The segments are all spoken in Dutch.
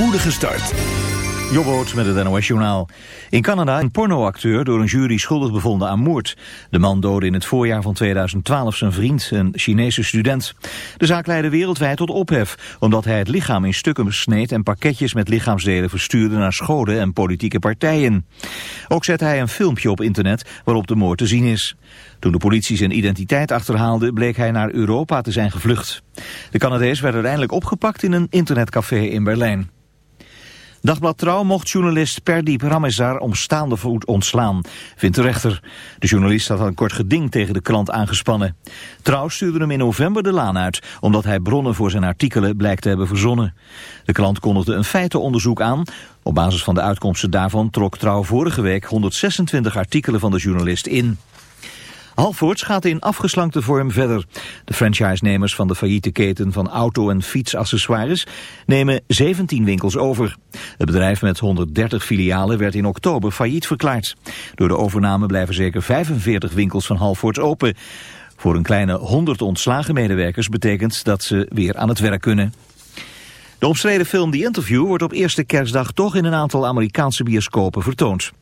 spoedige start. Jobboot met het NOS-journaal. In Canada een pornoacteur door een jury schuldig bevonden aan moord. De man doodde in het voorjaar van 2012 zijn vriend, een Chinese student. De zaak leidde wereldwijd tot ophef, omdat hij het lichaam in stukken besneed... en pakketjes met lichaamsdelen verstuurde naar scholen en politieke partijen. Ook zette hij een filmpje op internet waarop de moord te zien is. Toen de politie zijn identiteit achterhaalde, bleek hij naar Europa te zijn gevlucht. De Canadees werd uiteindelijk opgepakt in een internetcafé in Berlijn. Dagblad Trouw mocht journalist Perdiep Ramezar om staande voet ontslaan, vindt de rechter. De journalist had een kort geding tegen de krant aangespannen. Trouw stuurde hem in november de laan uit, omdat hij bronnen voor zijn artikelen blijkt te hebben verzonnen. De krant kondigde een feitenonderzoek aan. Op basis van de uitkomsten daarvan trok Trouw vorige week 126 artikelen van de journalist in. Halfords gaat in afgeslankte vorm verder. De franchise-nemers van de failliete keten van auto- en fietsaccessoires nemen 17 winkels over. Het bedrijf met 130 filialen werd in oktober failliet verklaard. Door de overname blijven zeker 45 winkels van Halfords open. Voor een kleine 100 ontslagen medewerkers betekent dat ze weer aan het werk kunnen. De omstreden film The Interview wordt op eerste kerstdag toch in een aantal Amerikaanse bioscopen vertoond.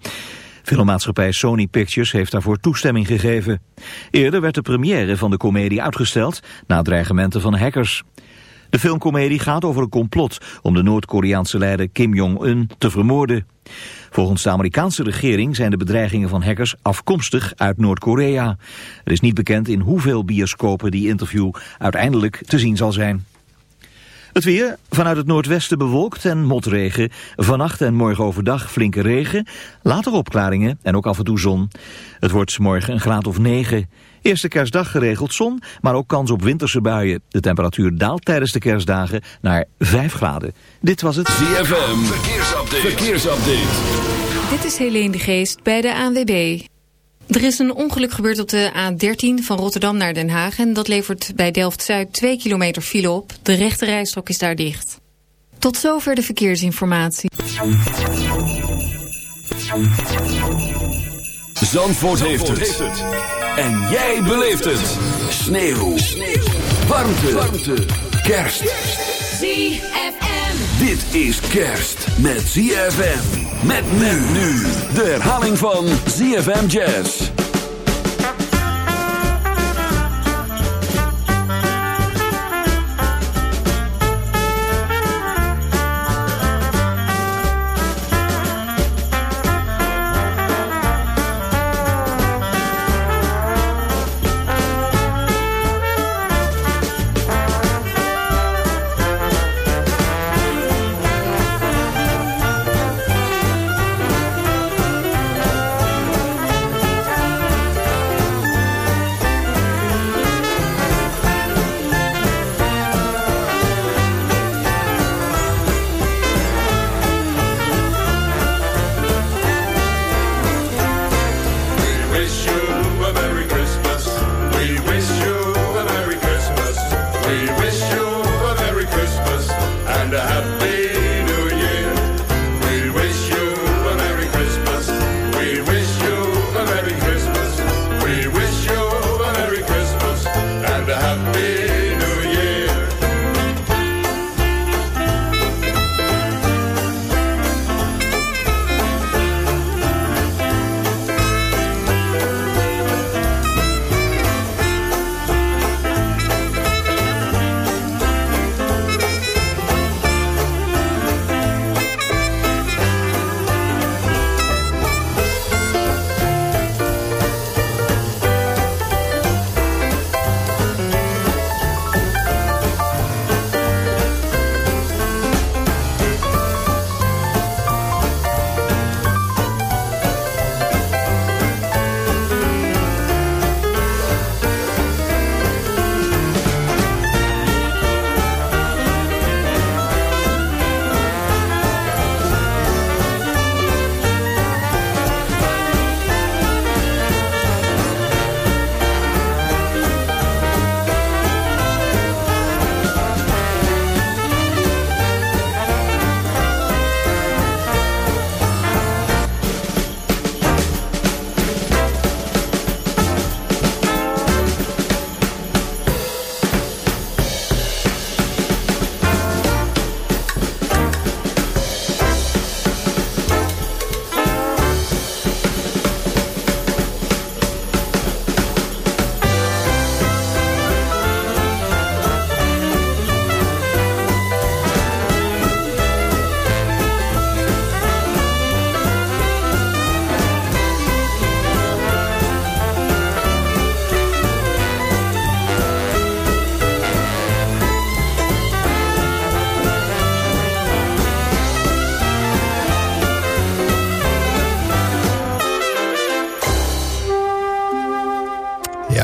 Filmmaatschappij Sony Pictures heeft daarvoor toestemming gegeven. Eerder werd de première van de komedie uitgesteld na dreigementen van hackers. De filmcomedie gaat over een complot om de Noord-Koreaanse leider Kim Jong-un te vermoorden. Volgens de Amerikaanse regering zijn de bedreigingen van hackers afkomstig uit Noord-Korea. Er is niet bekend in hoeveel bioscopen die interview uiteindelijk te zien zal zijn. Het weer, vanuit het noordwesten bewolkt en motregen. Vannacht en morgen overdag flinke regen. Later opklaringen en ook af en toe zon. Het wordt morgen een graad of 9. Eerste kerstdag geregeld zon, maar ook kans op winterse buien. De temperatuur daalt tijdens de kerstdagen naar 5 graden. Dit was het ZFM, verkeersupdate. verkeersupdate. Dit is Helene de Geest bij de ANWB. Er is een ongeluk gebeurd op de A13 van Rotterdam naar Den Haag... en dat levert bij Delft-Zuid 2 kilometer file op. De rechte rijstrook is daar dicht. Tot zover de verkeersinformatie. Zandvoort, heeft, het. En jij beleeft het. Sneeuw. Sneeuw. Warmte. Warmte. Kerst. ZFM. Dit is kerst met ZFM. Met men nu. De herhaling van ZFM Jazz.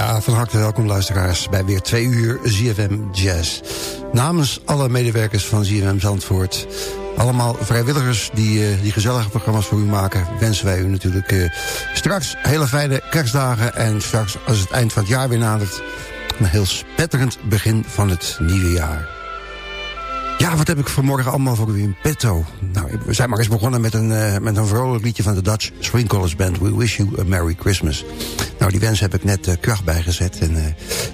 Harte welkom luisteraars bij weer twee uur ZFM Jazz. Namens alle medewerkers van ZFM Zandvoort... allemaal vrijwilligers die, uh, die gezellige programma's voor u maken... wensen wij u natuurlijk uh, straks hele fijne kerstdagen... en straks als het eind van het jaar weer nadert... een heel spetterend begin van het nieuwe jaar. Ja, wat heb ik vanmorgen allemaal voor u in petto? Nou, we zijn maar eens begonnen met een, uh, met een vrolijk liedje van de Dutch Swing Band. We wish you a Merry Christmas. Nou, die wens heb ik net uh, kracht bijgezet. En, uh,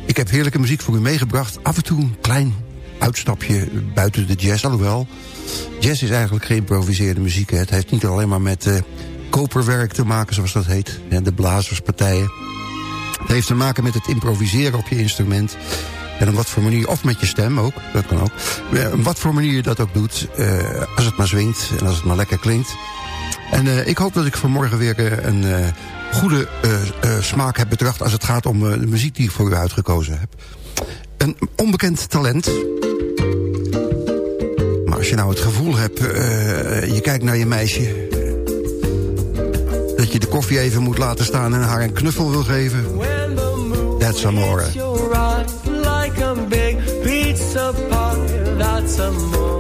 ik heb heerlijke muziek voor u meegebracht. Af en toe een klein uitstapje buiten de jazz. Alhoewel, jazz is eigenlijk geïmproviseerde muziek. Hè. Het heeft niet alleen maar met koperwerk te maken, zoals dat heet. de blazerspartijen. Het heeft te maken met het improviseren op je instrument... En op wat voor manier, of met je stem ook, dat kan ook. Op wat voor manier je dat ook doet, als het maar zwingt en als het maar lekker klinkt. En uh, ik hoop dat ik vanmorgen weer een uh, goede smaak heb betracht... als het gaat om de muziek die ik voor u uitgekozen heb. Een onbekend talent. Maar als je nou het gevoel hebt, je kijkt naar je meisje... dat je de koffie even moet laten staan en haar een knuffel wil geven... That's amore. that's amore.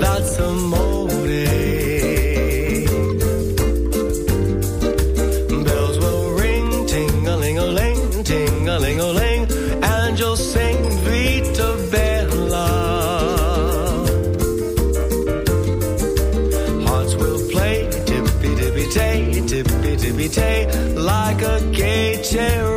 That's amore. Bells will ring, ting ling a ling, ting sing Vita Bella. Hearts will play tippy tippy tay, tippy tippy tay, like a gay tarantella.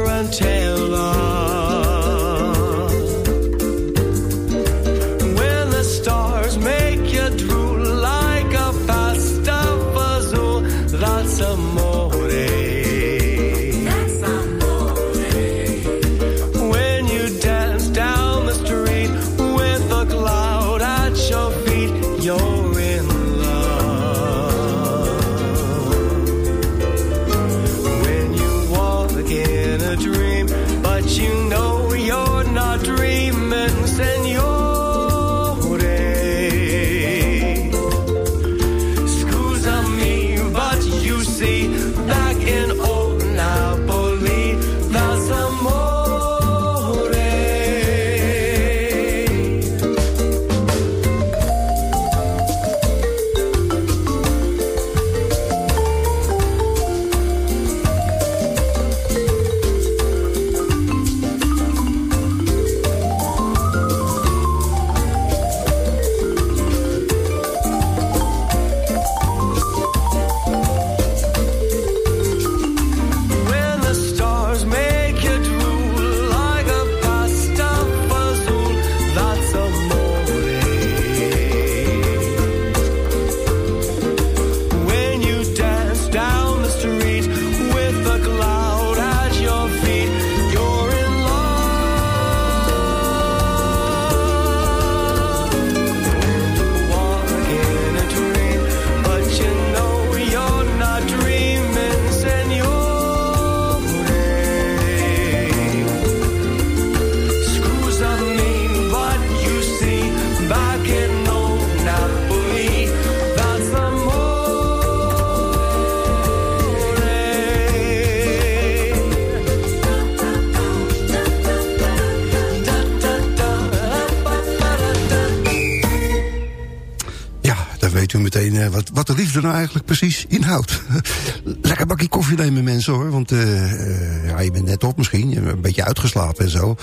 Uh, wat, wat de liefde nou eigenlijk precies inhoudt. Lekker bakje koffie nemen mensen hoor. Want uh, uh, ja, je bent net op misschien. Een beetje uitgeslapen en zo.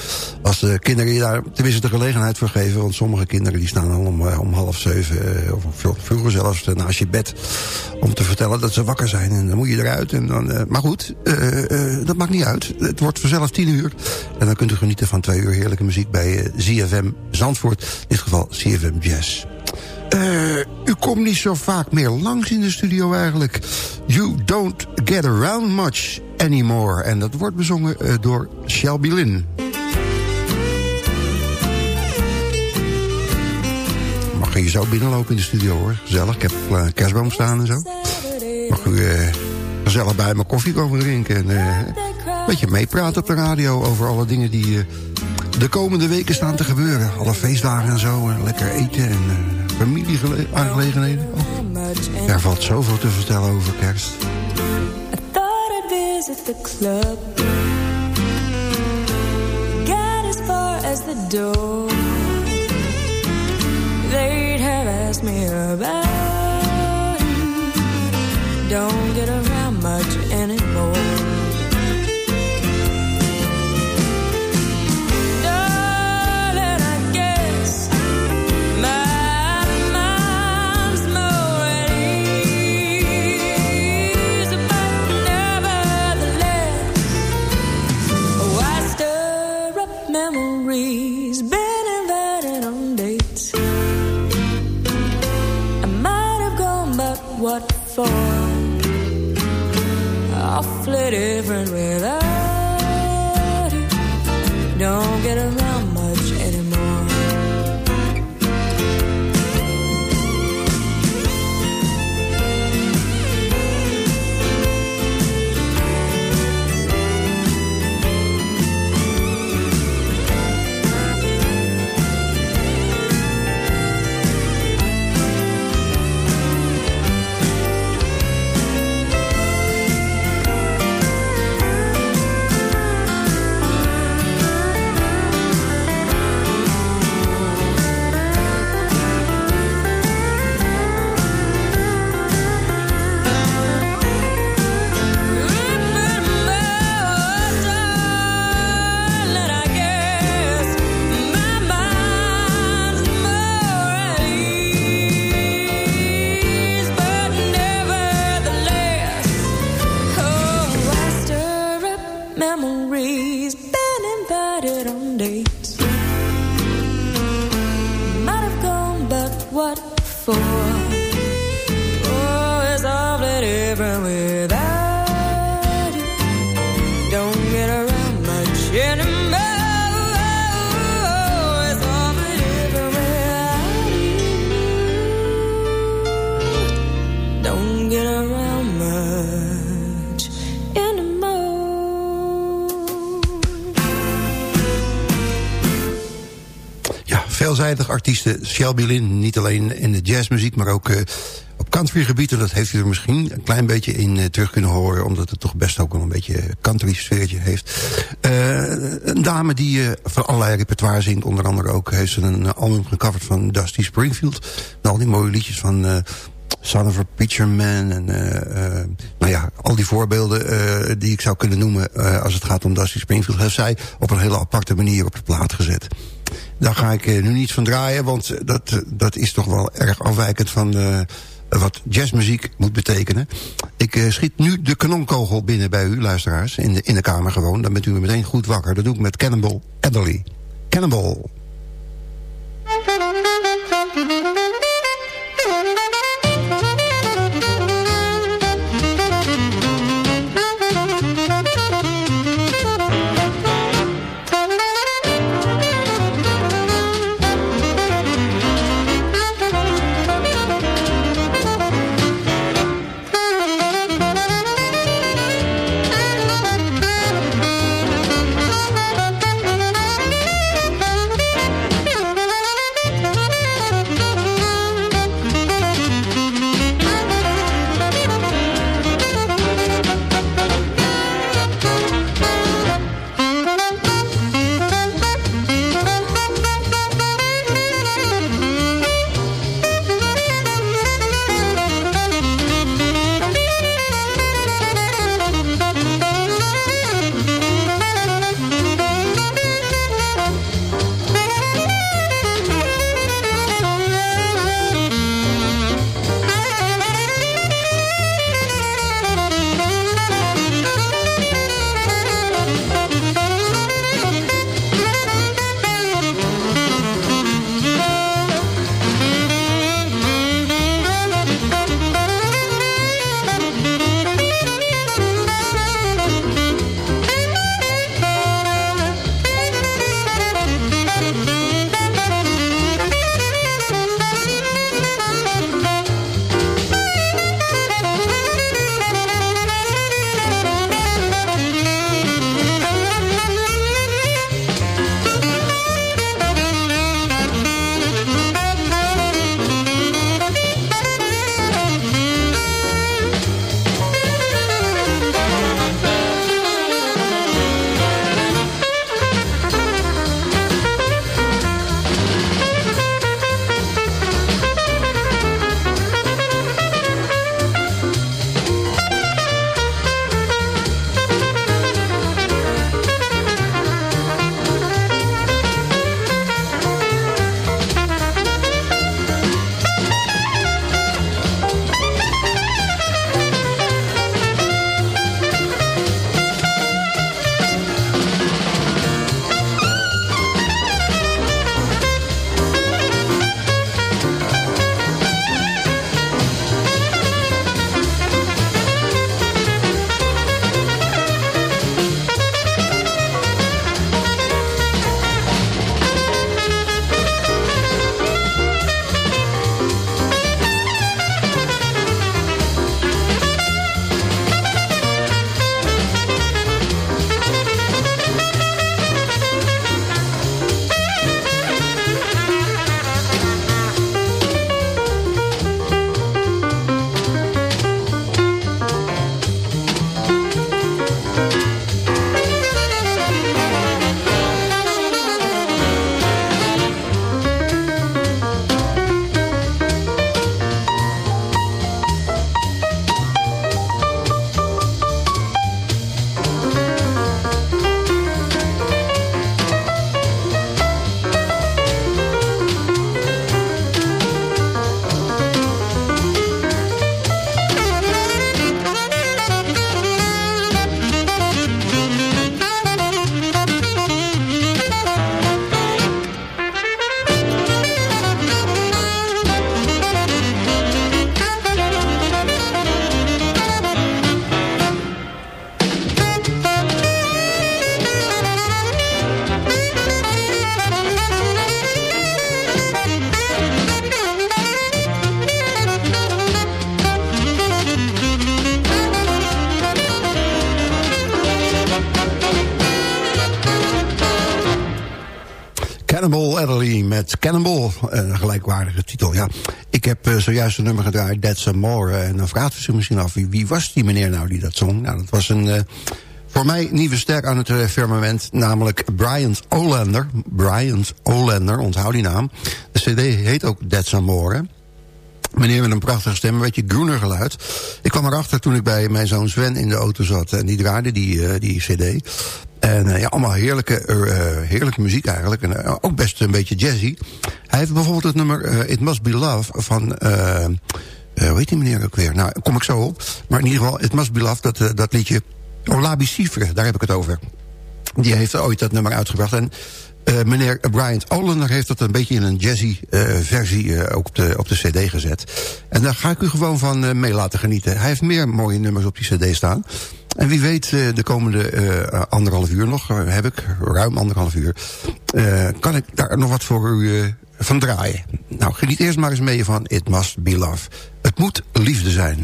Als de kinderen je daar tenminste de gelegenheid voor geven. Want sommige kinderen die staan al om, om half zeven. of vroeger zelfs naast je bed. Om te vertellen dat ze wakker zijn. En dan moet je eruit. En dan, maar goed, dat maakt niet uit. Het wordt vanzelf tien uur. En dan kunt u genieten van twee uur heerlijke muziek bij ZFM Zandvoort. In dit geval ZFM Jazz. Uh, u komt niet zo vaak meer langs in de studio eigenlijk. You don't get around much anymore. En dat wordt bezongen uh, door Shelby Lynn. Mag je zo binnenlopen in de studio hoor. Gezellig, ik heb een kerstboom staan en zo. Mag u uh, bij me koffie komen drinken. En een beetje meepraten op de radio over alle dingen die de komende weken staan te gebeuren. Alle feestdagen en zo. En lekker eten en familie-aangelegenheden? Oh. Er valt zoveel te vertellen over kerst. I thought I'd visit the club. Got as far as the door. They'd have asked me about Don't get around much anymore. Different without Shelby Lynn, niet alleen in de jazzmuziek, maar ook uh, op countrygebied. En dat heeft u er misschien een klein beetje in uh, terug kunnen horen... omdat het toch best ook een beetje country sfeertje heeft. Uh, een dame die van allerlei repertoire zingt. Onder andere ook heeft ze een album gecoverd van Dusty Springfield. Al die mooie liedjes van... Son of a Preacher Man. En nou ja, al die voorbeelden die ik zou kunnen noemen als het gaat om Dusty Springfield... heeft zij op een hele aparte manier op de plaat gezet. Daar ga ik eh, nu niet van draaien, want dat, eh, dat is toch wel erg afwijkend van wat jazzmuziek moet betekenen. Ik schiet nu de kanonkogel binnen bij u, luisteraars, in de, in de kamer gewoon. Dan bent u meteen goed wakker. Dat doe ik met Cannonball Adderley. Cannonball. Een gelijkwaardige titel, ja. Ik heb uh, zojuist een nummer gedraaid, That's More. En dan vraagt u zich misschien af, wie, was die meneer nou die dat zong? Nou, dat was een... Uh, voor mij nieuwe ster aan het firmament, namelijk Brian Olander. Brian Olander, onthoud die naam. De cd heet ook That's More. Meneer met een prachtige stem, een beetje groener geluid. Ik kwam erachter toen ik bij mijn zoon Sven in de auto zat. En die draaide die, die cd. En uh, ja, allemaal heerlijke, uh, heerlijke muziek eigenlijk. En ook best een beetje jazzy. Hij heeft bijvoorbeeld het nummer It Must Be Love van... hoe heet die meneer ook weer? Nou, kom ik zo op. Maar in ieder geval, It Must Be Love, dat, dat liedje... Olabi Sifre, daar heb ik het over. Die heeft ooit dat nummer uitgebracht. En meneer Bryant Olander heeft dat een beetje in een jazzy versie ook op de, op de cd gezet. En daar ga ik u gewoon van mee laten genieten. Hij heeft meer mooie nummers op die cd staan. En wie weet de komende anderhalf uur nog, heb ik ruim anderhalf uur... kan ik daar nog wat voor u van draaien. Nou, geniet eerst maar eens mee van It Must Be Love. Het moet liefde zijn.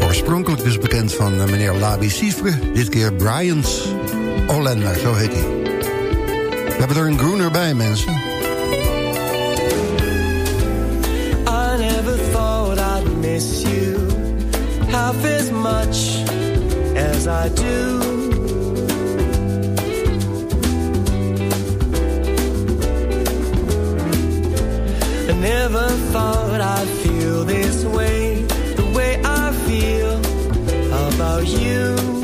Oorspronkelijk dus bekend van meneer Labi Sifre. Dit keer Bryant Olander, zo heet hij. We hebben er een groener bij, mensen. Miss you Half as much as I do I never thought I'd feel this way the way I feel about you.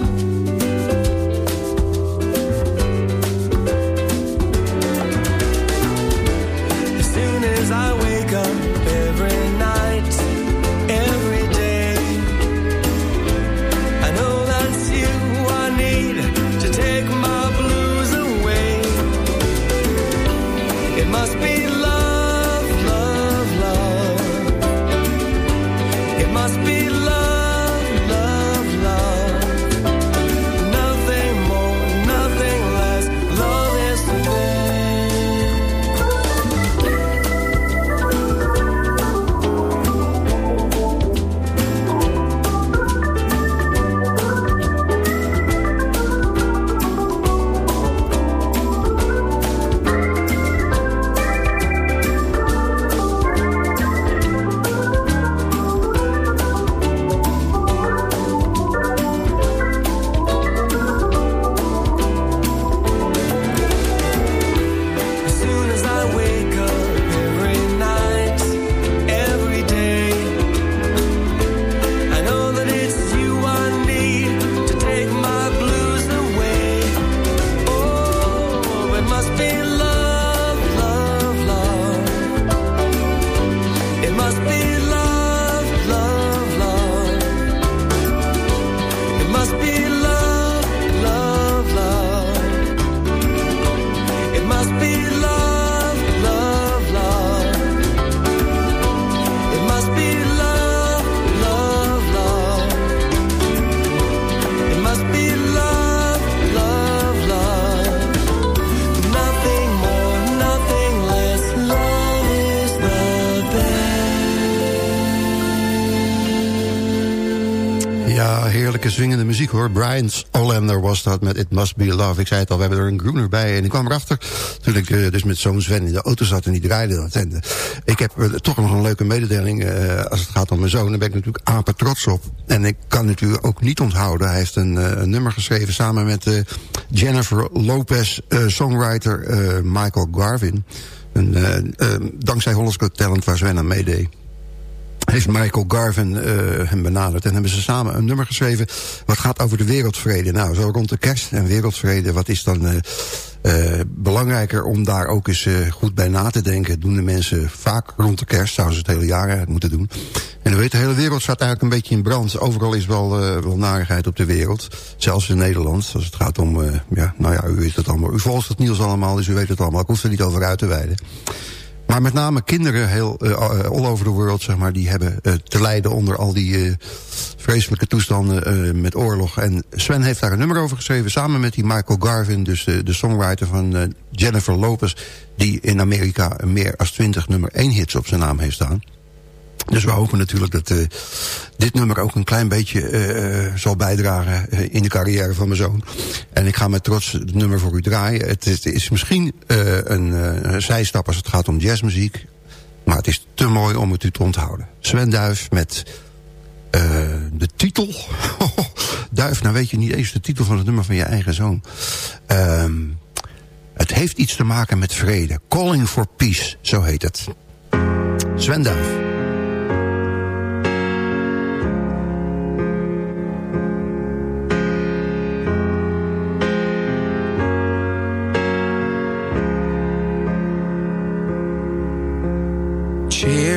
Swingende muziek hoor. Brian Olander was dat met It Must Be Love. Ik zei het al, we hebben er een groener bij. En ik kwam erachter toen ik uh, dus met zo'n Sven in de auto zat en die draaide dat. En uh, ik heb uh, toch nog een leuke mededeling als het gaat om mijn zoon. Daar ben ik natuurlijk apen trots op. En ik kan natuurlijk ook niet onthouden. Hij heeft een, nummer geschreven samen met Jennifer Lopez, songwriter Michael Garvin. En, dankzij Hollis Talent waar Sven aan meedeed heeft Michael Garvin uh, hem benaderd. En hebben ze samen een nummer geschreven... wat gaat over de wereldvrede. Nou, zo rond de kerst en wereldvrede... wat is dan uh, belangrijker om daar ook eens goed bij na te denken... doen de mensen vaak rond de kerst. Zouden ze het hele jaar moeten doen. En u weet, de hele wereld staat eigenlijk een beetje in brand. Overal is wel, wel narigheid op de wereld. Zelfs in Nederland. Als het gaat om... ja, nou ja, u weet het allemaal. U volgt het nieuws allemaal, dus u weet het allemaal. Ik hoef er niet over uit te wijden. Maar met name kinderen heel uh, all over the world, zeg maar, die hebben uh, te lijden onder al die vreselijke toestanden met oorlog. En Sven heeft daar een nummer over geschreven, samen met die Michael Garvin, dus de, songwriter van Jennifer Lopez, die in Amerika meer als twintig nummer één hits op zijn naam heeft staan. Dus we hopen natuurlijk dat uh, dit nummer ook een klein beetje uh, zal bijdragen in de carrière van mijn zoon. En ik ga met trots het nummer voor u draaien. Het, is misschien een, zijstap als het gaat om jazzmuziek. Maar het is te mooi om het u te onthouden. Sven Duif met de titel. Duif, nou weet je niet eens de titel van het nummer van je eigen zoon. Ehm, het heeft iets te maken met vrede. Calling for Peace, zo heet het. Sven Duif.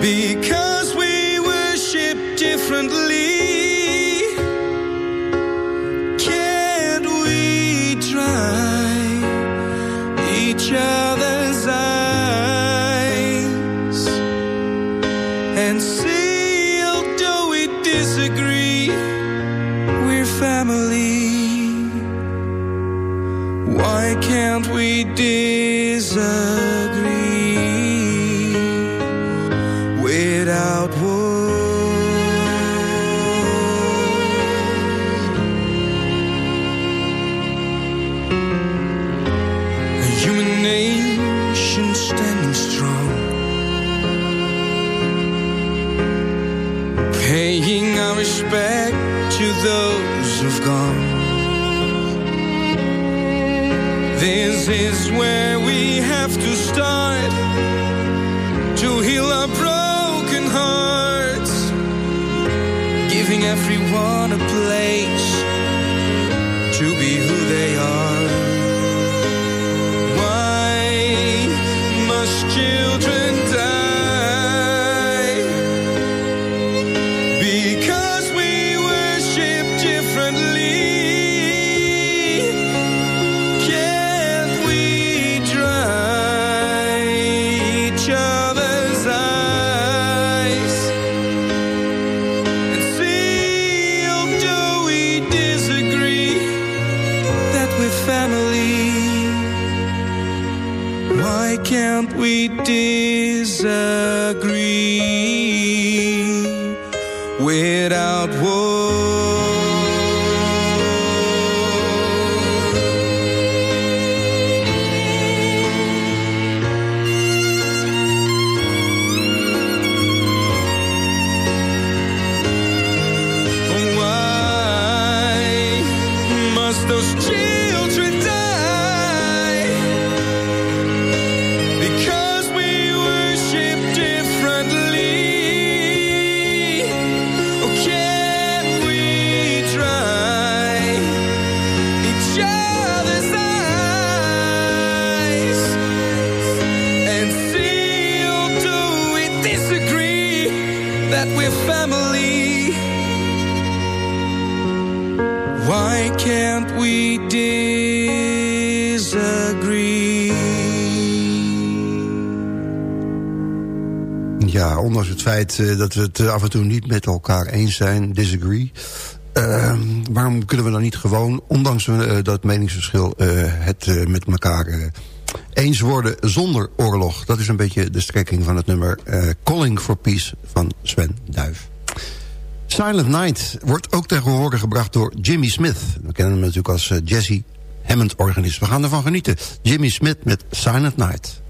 Because we disagree uh, dat we het uh, af en toe niet met elkaar eens zijn, disagree. Uh, waarom kunnen we dan niet gewoon, ondanks uh, dat meningsverschil, het met elkaar eens worden zonder oorlog? Dat is een beetje de strekking van het nummer Calling for Peace van Sven Duif. Silent Night wordt ook tegen horen gebracht door Jimmy Smith. We kennen hem natuurlijk als Jesse Hammond-organist. We gaan ervan genieten. Jimmy Smith met Silent Night.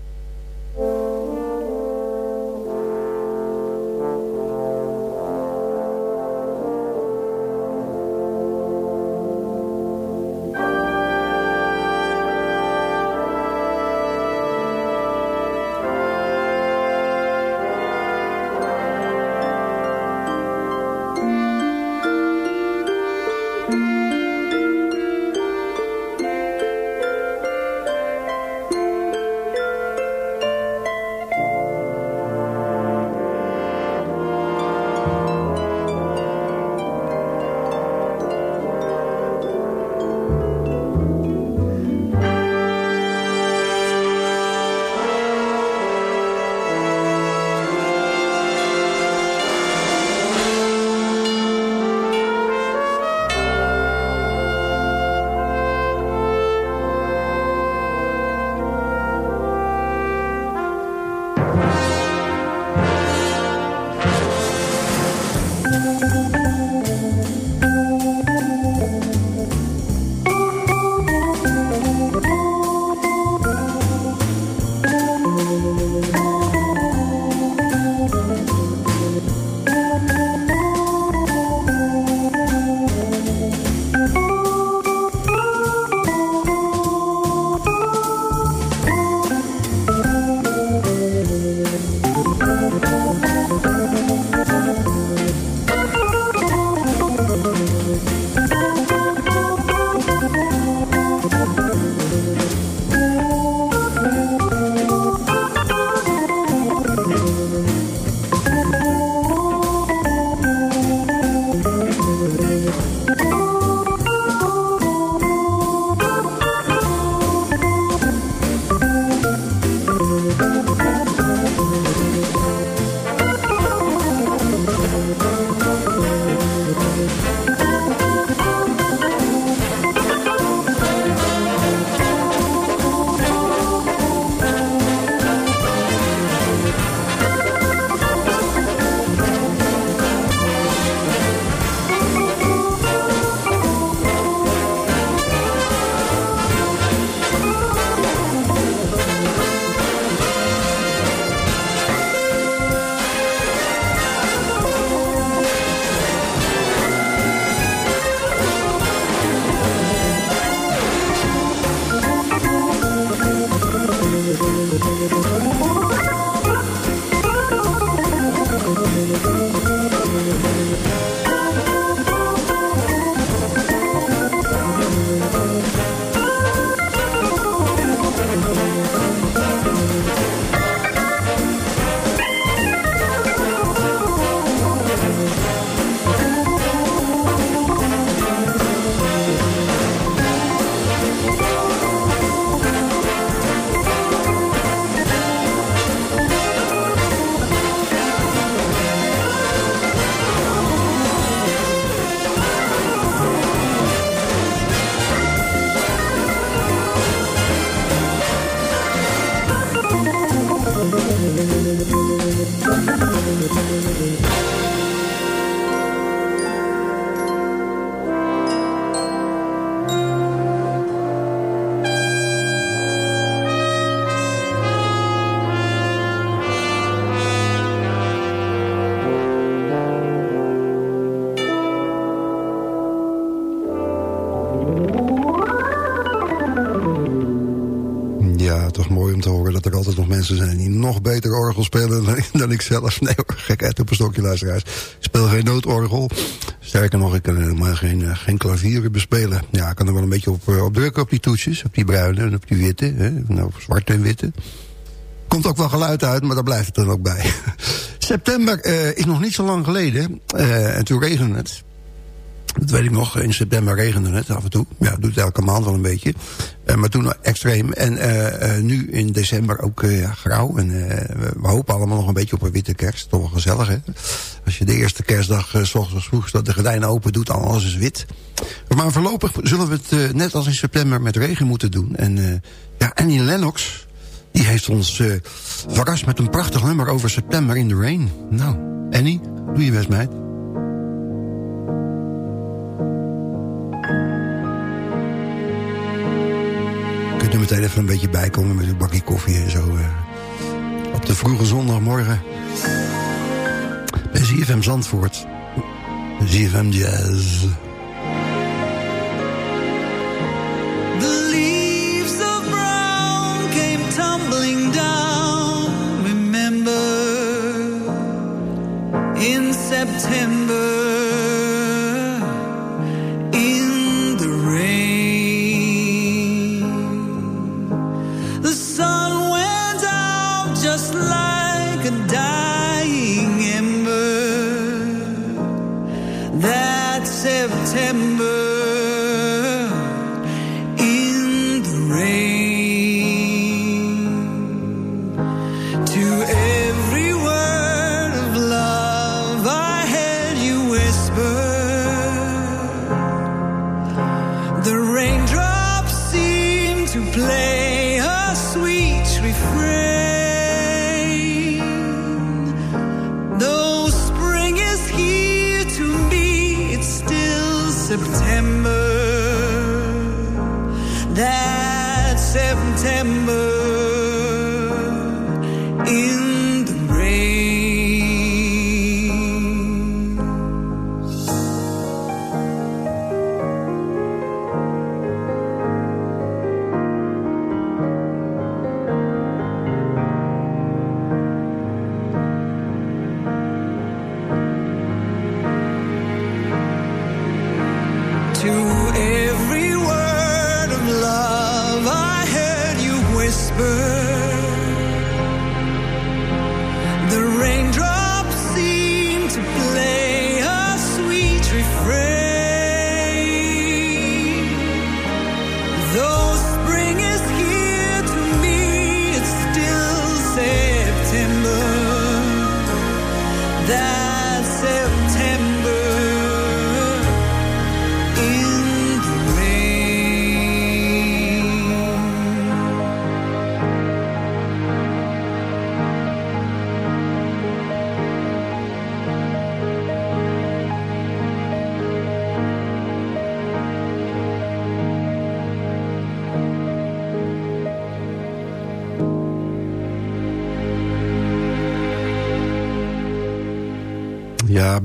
Beter orgel spelen dan, dan ik zelf. Nee hoor, gekheid op een stokje luisteraars. Ik speel geen noodorgel. Sterker nog, ik kan helemaal geen, uh, geen klavieren bespelen. Ja, ik kan er wel een beetje op, uh, op drukken op die toetsjes. Op die bruine en op die witte. Hè, nou, op zwarte en witte. Komt ook wel geluid uit, maar daar blijft het dan ook bij. September is nog niet zo lang geleden. en toen regende het. Dat weet ik nog, in september regende het af en toe. Ja, doet elke maand wel een beetje. Uh, maar toen extreem. En uh, uh, nu in december ook grauw. En we, hopen allemaal nog een beetje op een witte kerst. Toch wel gezellig, hè? Als je de eerste kerstdag s ochtends vroeg dat de gordijnen open doet, alles is wit. Maar voorlopig zullen we het net als in september met regen moeten doen. En ja, Annie Lennox, die heeft ons verrast met een prachtig nummer over september in the rain. Nou, Annie, doe je best, meid. Kunt er meteen even een beetje bijkomen met een bakje koffie en zo. Uh, op de vroege zondagmorgen. Bij ZFM Zandvoort. ZFM Jazz. The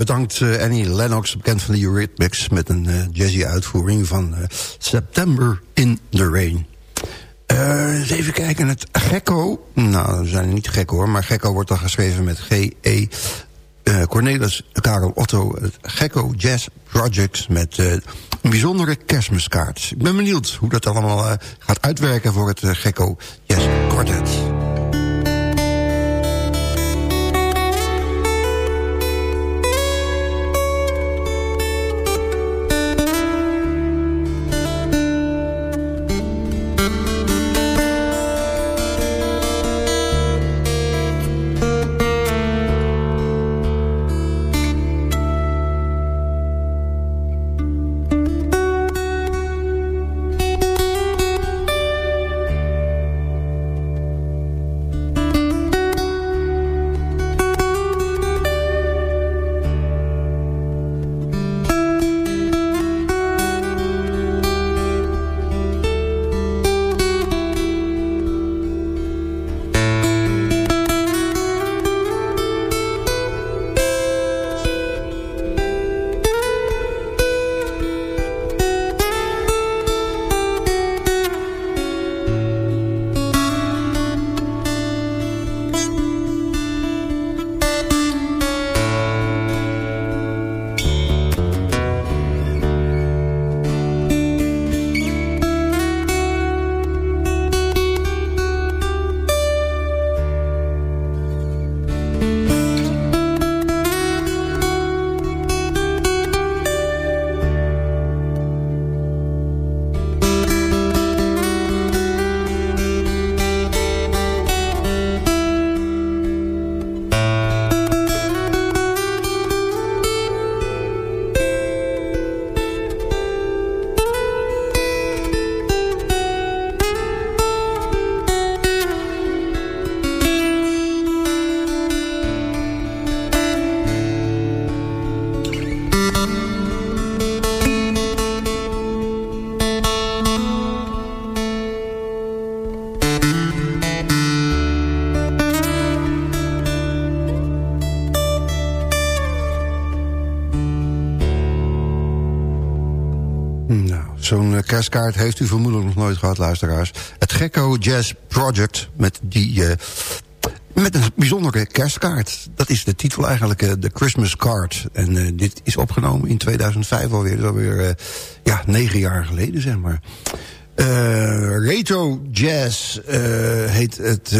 bedankt uh, Annie Lennox, bekend van de Eurythmics... met een uh, jazzy uitvoering van uh, September in the Rain. eens even kijken, het Gekko. Nou, we zijn niet gek hoor, maar Gekko wordt dan geschreven met G-E... Cornelis Karel Otto, het Gekko Jazz Projects... met een bijzondere kerstmiskaart. Ik ben benieuwd hoe dat allemaal gaat uitwerken voor het Gekko Jazz Quartet. Kerstkaart heeft u vermoedelijk nog nooit gehad, luisteraars. Het Gekko Jazz Project met die... Uh, met een bijzondere kerstkaart. Dat is de titel eigenlijk, uh, de Christmas Card. En dit is opgenomen in 2005 alweer. Alweer ja, negen jaar geleden, zeg maar. Retro Jazz heet het,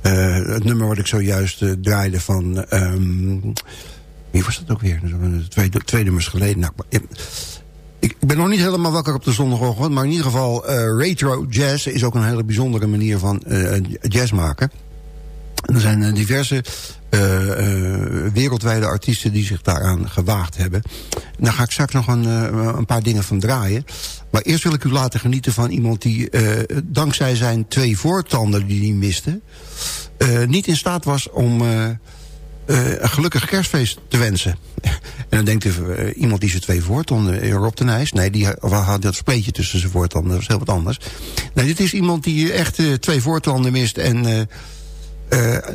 het nummer wat ik zojuist draaide van... Um, wie was dat ook weer? Twee, twee nummers geleden. Nou, ik ben nog niet helemaal wakker op de zondagochtend... maar in ieder geval uh, retro jazz is ook een hele bijzondere manier van uh, jazz maken. er zijn diverse uh, wereldwijde artiesten die zich daaraan gewaagd hebben. En daar ga ik straks nog een, een paar dingen van draaien. Maar eerst wil ik u laten genieten van iemand die dankzij zijn twee voortanden die hij miste... niet in staat was om een gelukkig kerstfeest te wensen. En dan denkt uh, iemand die zijn twee voortanden, uh, Rob de Nijs... nee, die had dat spleetje tussen zijn voortanden, dat is heel wat anders. Nee, dit is iemand die echt twee voortanden mist... en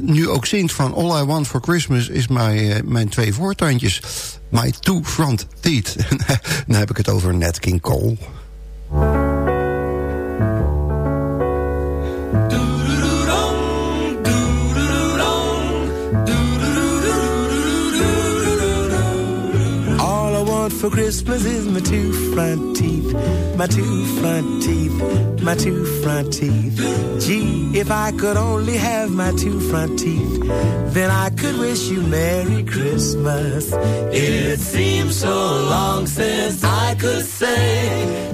nu ook zingt van... All I want for Christmas is my, mijn twee voortandjes. My two front teeth. dan heb ik het over Nat King Cole. For Christmas is my two front teeth, my two front teeth, my two front teeth. Gee, if I could only have my two front teeth, then I could wish you Merry Christmas. It seems so long since I could say,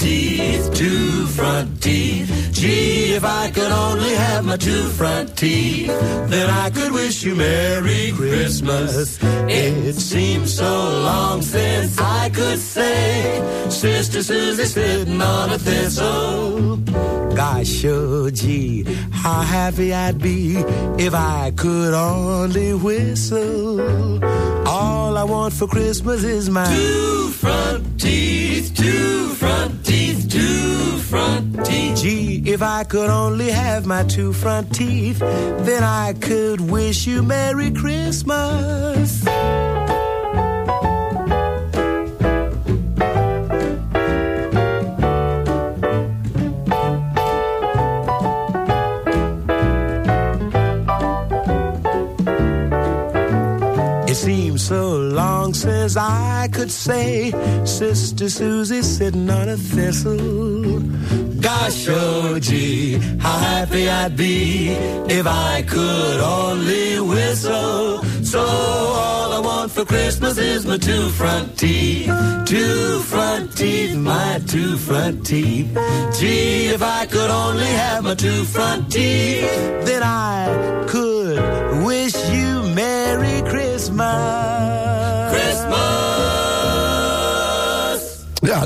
two front teeth. Gee, if I could only have my two front teeth, then I could wish you Merry Christmas. It seems so long since I could say, Sister Susie sitting on a thistle. Gosh, oh gee, how happy I'd be if I could only whistle. All I want for Christmas is my two front teeth, two front teeth, two front teeth. Gee, if I could only have my two front teeth, then I could wish you Merry Christmas. It seems so long since I could say, Sister Susie sitting on a thistle. Gosh, oh gee, how happy I'd be if I could only whistle. So all I want for Christmas is my two front teeth, two front teeth, my two front teeth. Gee, if I could only have my two front teeth,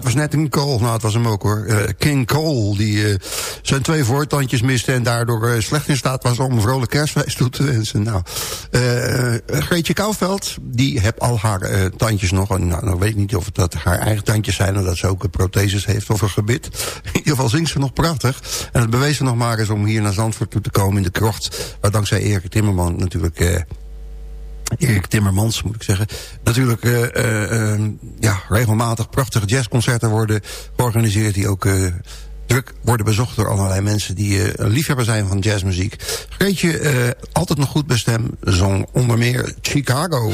was net een Cole. Nou, het was hem ook hoor. Eh, King Cole, die eh, zijn twee voortandjes miste... en daardoor eh, slecht in staat was om een vrolijk kerstfeest toe te wensen. Nou, Greetje Kouwveld, die heeft al haar tandjes nog. En, nou, dan weet ik niet of het dat haar eigen tandjes zijn... of dat ze ook een protheses heeft of een gebit. In ieder geval zingt ze nog prachtig. En het bewezen nog maar is om hier naar Zandvoort toe te komen in de krocht... waar dankzij Erik Timmerman natuurlijk... Erik Timmermans, moet ik zeggen. Natuurlijk eh, eh, eh, ja, regelmatig prachtige jazzconcerten worden georganiseerd... die ook eh, druk worden bezocht door allerlei mensen... die liefhebber zijn van jazzmuziek. Greetje, altijd nog goed bij stem, zong onder meer. Chicago,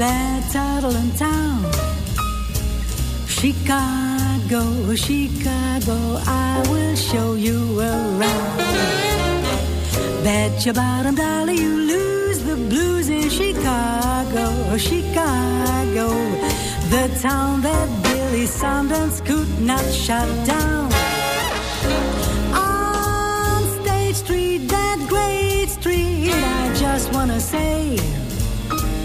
Chicago, that toddling town. Chicago, Chicago, I will show you around. Bet your bottom dollar you lose the blues in Chicago, Chicago, the town that Billy Sundance could not shut down. On State Street, that great street, I just wanna say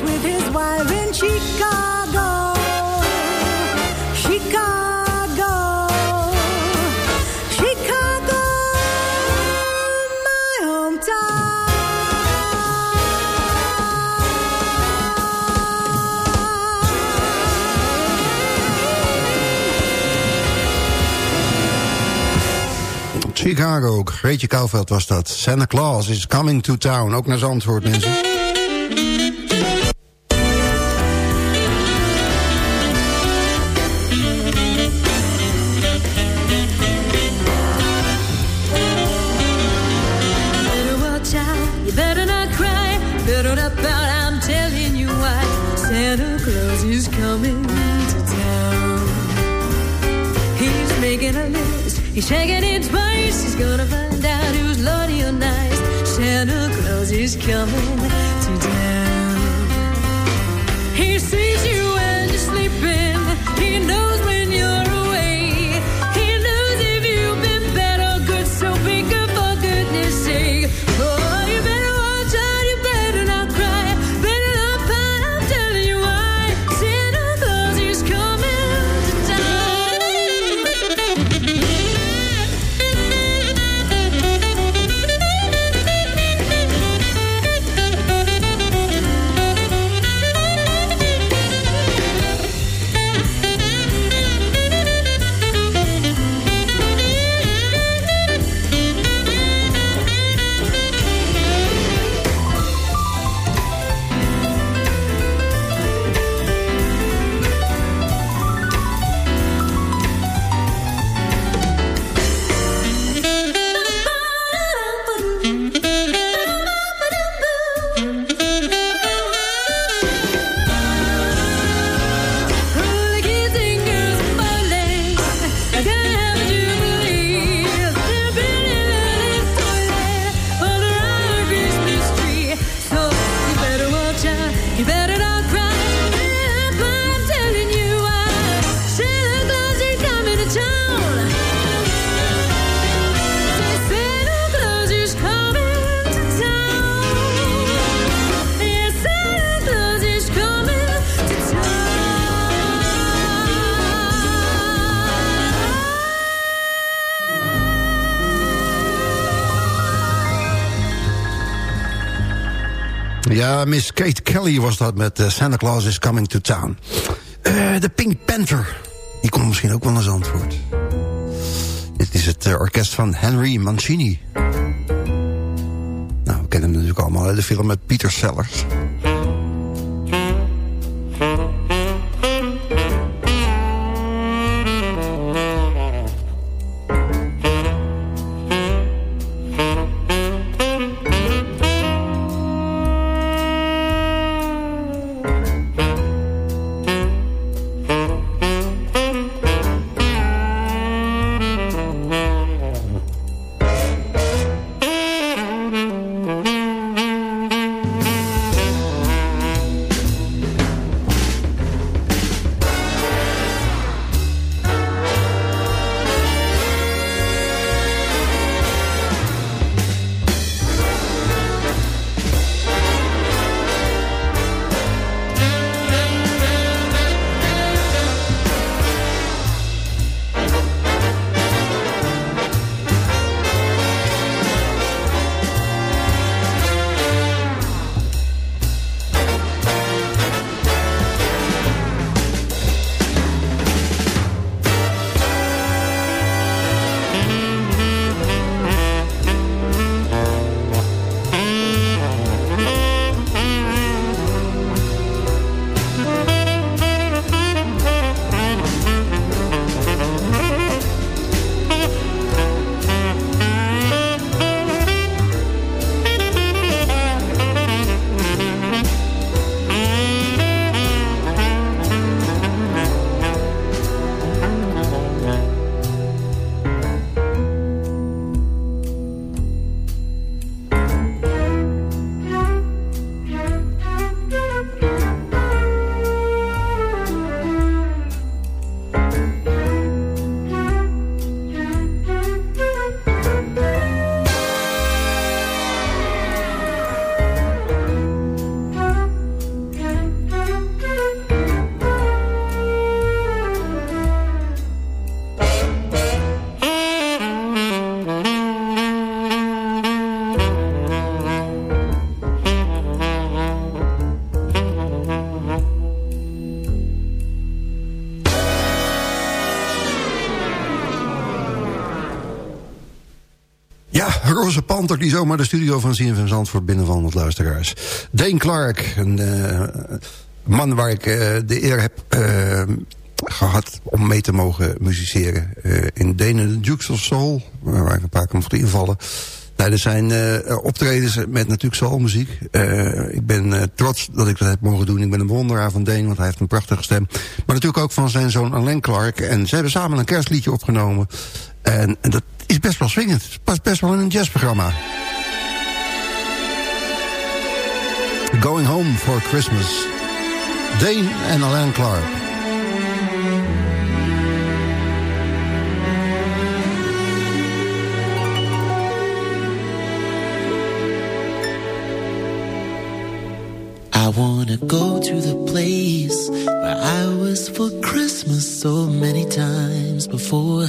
with his wife in Chicago. Chicago. Chicago, my hometown. Chicago, Greetje Kouwveld was dat. Santa Claus is coming to town. Ook naar Zandvoort, mensen. Miss Kate Kelly was dat met eh, Santa Claus is Coming to Town. Eh, de Pink Panther, die komt misschien ook wel eens antwoord. Dit is het eh, orkest van Henry Mancini. Nou, we kennen hem natuurlijk allemaal, hè? de film met Peter Sellers. Roze Panter die zomaar de studio van CFM Zandvoort binnenwandelt, luisteraars. Dane Clark, een uh, man waar ik uh, de eer heb uh, gehad om mee te mogen musiceren. in Dane de Dukes of Soul, waar ik een paar keer mocht invallen. Nou, er zijn optredens met natuurlijk soulmuziek. ik ben trots dat ik dat heb mogen doen. Ik ben een bewonderaar van Dane, want hij heeft een prachtige stem. Maar natuurlijk ook van zijn zoon Alain Clark. En ze hebben samen een kerstliedje opgenomen. En, en dat is best wel swingend. Het past best wel in een jazzprogramma. Going Home for Christmas. Dane en Alain Clark. I wanna go to the place where I was for Christmas so many times before.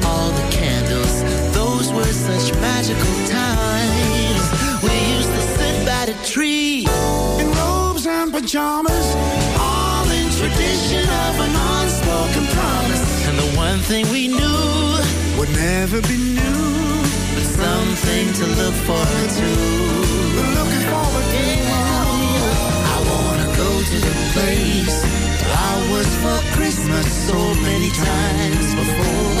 such magical times. We used to sit by the tree in robes and pajamas, all in tradition of an unspoken promise. And the one thing we knew would never be new, but something to look forward to. Looking forward to. I wanna go to the place I was for Christmas so many times before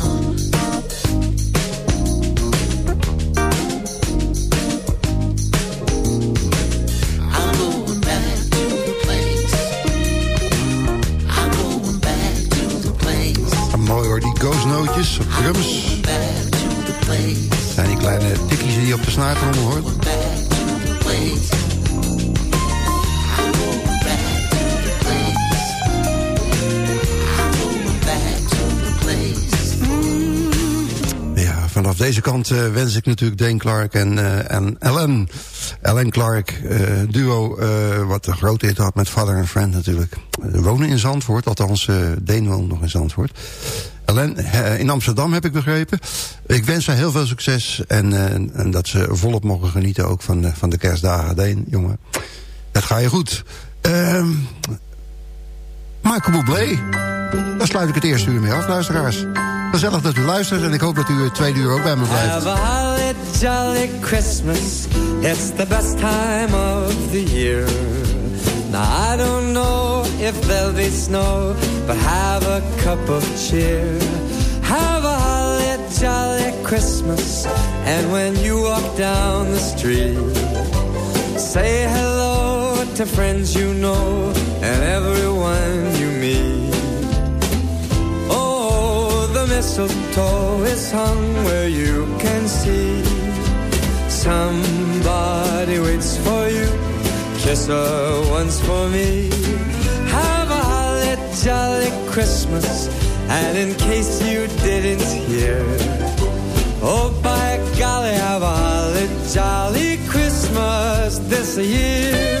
Op drums. En die kleine tikkies die je op de snaartrommel hoort. Ja, vanaf deze kant eh, wens ik natuurlijk Dane Clark en, uh, en Ellen. Ellen Clark, uh, duo wat een grote hit had met Father and Friend natuurlijk. wonen in Zandvoort, althans Dane woont nog in Zandvoort. Ellen, in Amsterdam heb ik begrepen. Ik wens haar heel veel succes en, en dat ze volop mogen genieten ook van, van de kerstdagen. Dane, jongen, dat ga je goed. Uh, Michael Bublé, daar sluit ik het eerste uur mee af, luisteraars. Gezellig dat u luistert en ik hoop dat u het tweede uur ook bij me blijft. Have a holly jolly Christmas. It's the best time of the year. Now I don't be snow, but have a cup of cheer. Have a holly jolly Christmas. And when you walk down the street, say hello to friends you know and everyone you meet. Oh, the mistletoe is hung where you can see Somebody waits for you Kiss her once for me jolly Christmas And in case you didn't hear Oh, by golly, have a holly jolly Christmas this year